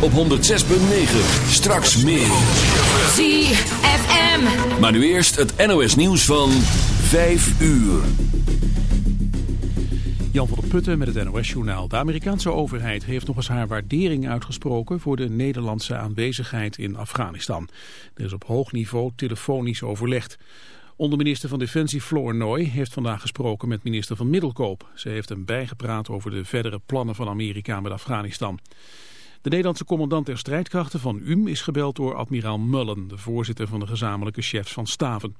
op 106.9. Straks meer. ZFM. Maar nu eerst het NOS nieuws van 5 uur. Jan van der Putten met het NOS-journaal. De Amerikaanse overheid heeft nog eens haar waardering uitgesproken voor de Nederlandse aanwezigheid in Afghanistan. Er is op hoog niveau telefonisch overlegd. Onderminister van Defensie Floor Nooy heeft vandaag gesproken met minister van Middelkoop. Ze heeft hem bijgepraat over de verdere plannen van Amerika met Afghanistan. De Nederlandse commandant der strijdkrachten van UM is gebeld door admiraal Mullen, de voorzitter van de gezamenlijke chefs van staven.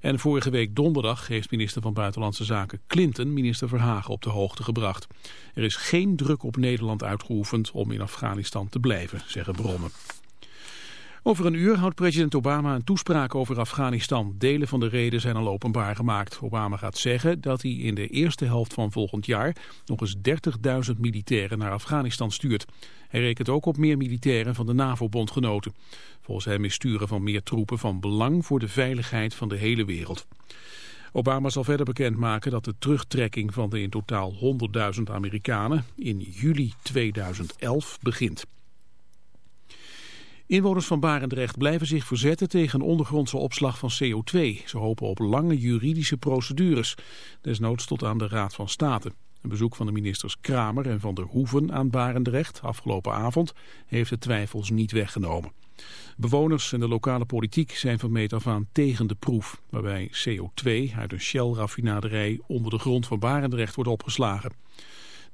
En vorige week donderdag heeft minister van Buitenlandse Zaken Clinton minister Verhagen op de hoogte gebracht. Er is geen druk op Nederland uitgeoefend om in Afghanistan te blijven, zeggen bronnen. Over een uur houdt president Obama een toespraak over Afghanistan. Delen van de reden zijn al openbaar gemaakt. Obama gaat zeggen dat hij in de eerste helft van volgend jaar nog eens 30.000 militairen naar Afghanistan stuurt. Hij rekent ook op meer militairen van de NAVO-bondgenoten. Volgens hem is sturen van meer troepen van belang voor de veiligheid van de hele wereld. Obama zal verder bekendmaken dat de terugtrekking van de in totaal 100.000 Amerikanen in juli 2011 begint. Inwoners van Barendrecht blijven zich verzetten tegen ondergrondse opslag van CO2. Ze hopen op lange juridische procedures, desnoods tot aan de Raad van State. Een bezoek van de ministers Kramer en Van der Hoeven aan Barendrecht afgelopen avond heeft de twijfels niet weggenomen. Bewoners en de lokale politiek zijn van meet af aan tegen de proef, waarbij CO2 uit een Shell-raffinaderij onder de grond van Barendrecht wordt opgeslagen.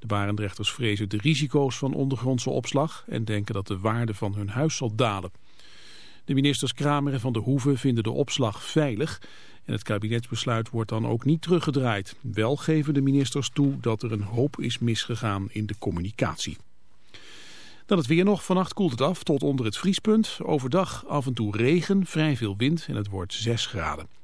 De Barendrechters vrezen de risico's van ondergrondse opslag en denken dat de waarde van hun huis zal dalen. De ministers Kramer en Van der Hoeven vinden de opslag veilig en het kabinetsbesluit wordt dan ook niet teruggedraaid. Wel geven de ministers toe dat er een hoop is misgegaan in de communicatie. Dan het weer nog. Vannacht koelt het af tot onder het vriespunt. Overdag af en toe regen, vrij veel wind en het wordt 6 graden.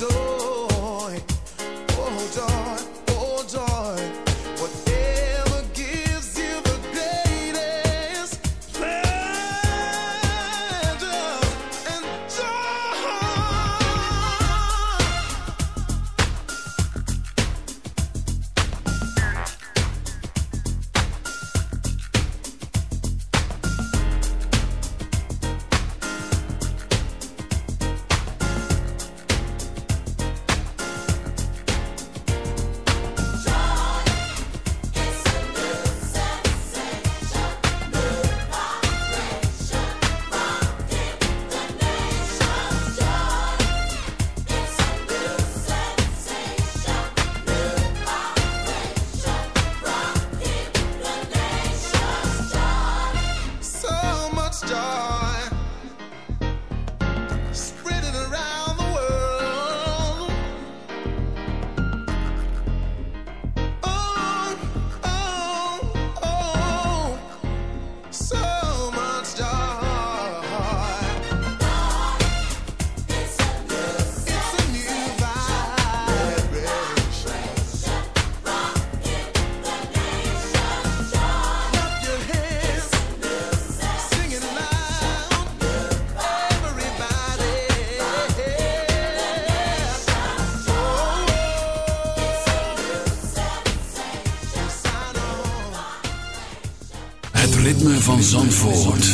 door. Zandvoort.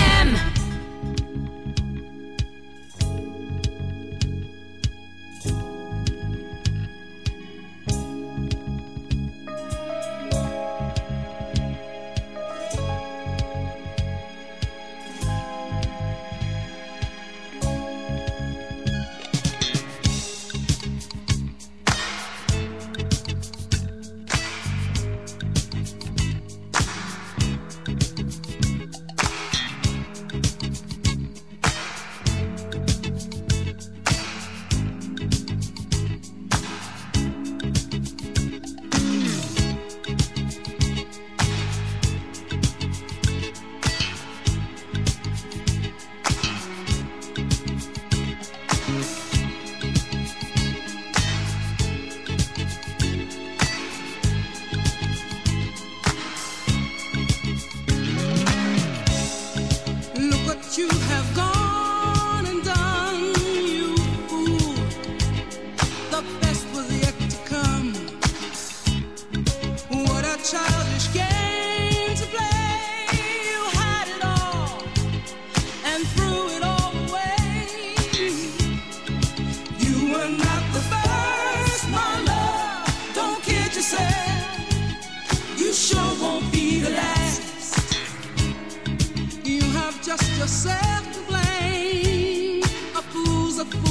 just yourself to blame. A fool's a fool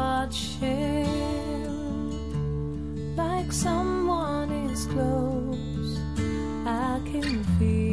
Watching, like someone is close. I can feel